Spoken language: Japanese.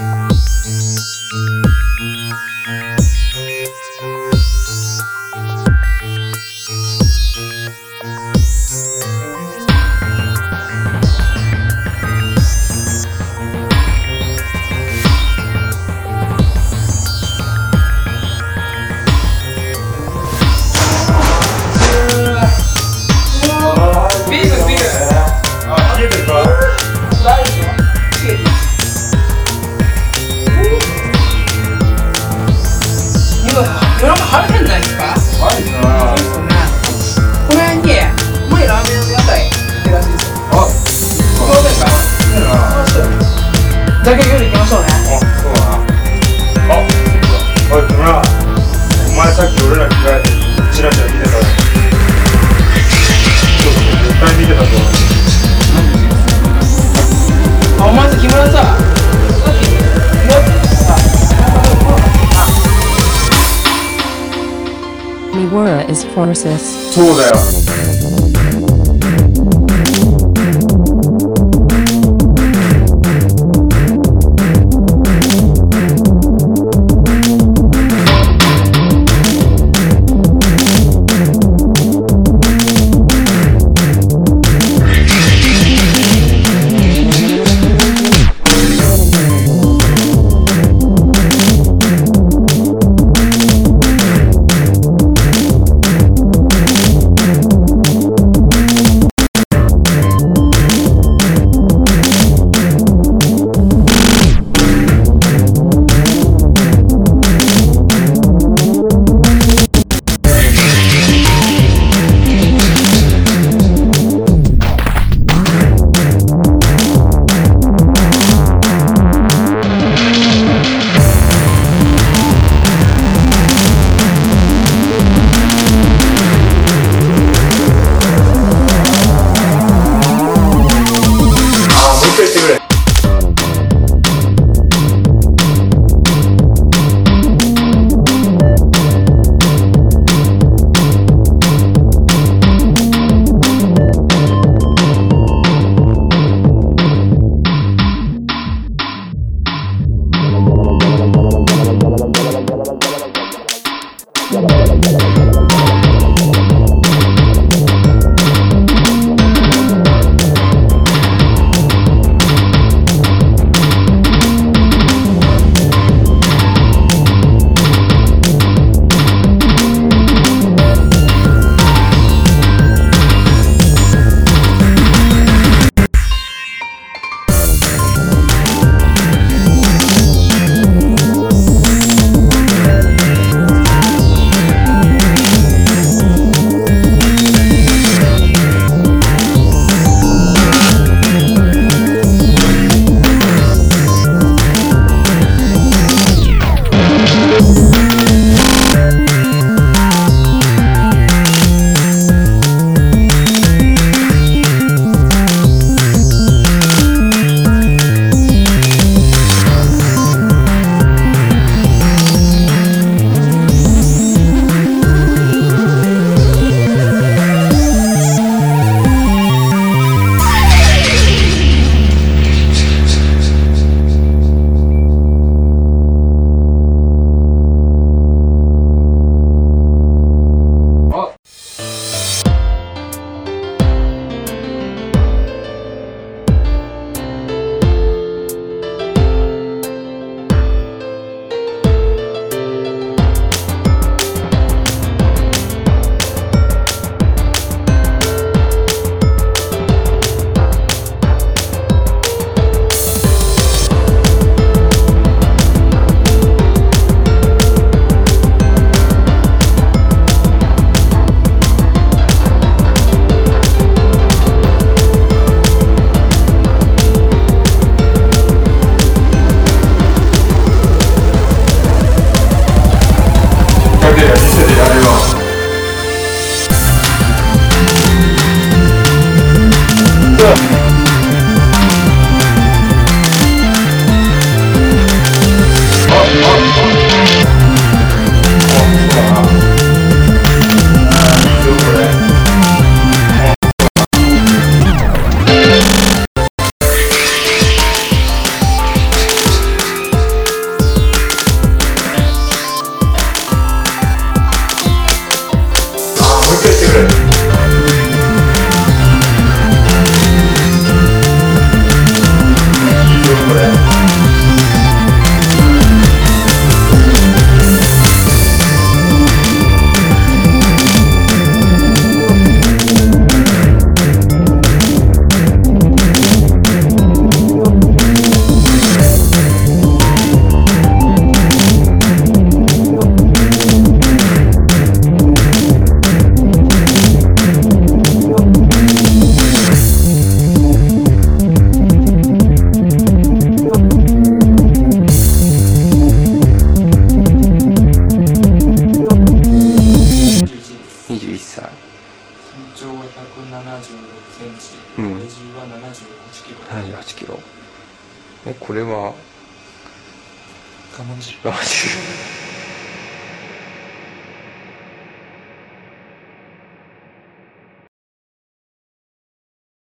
Música だけ夜行きましょうねあ、そうだな。あ、おい、木村。お前さっき俺ら着替えて、チラチラ見てた絶対見てたぞ。あお前さ木村ささっきやってさ Miwara is Forces. そうだよ。これは。我慢汁。我慢汁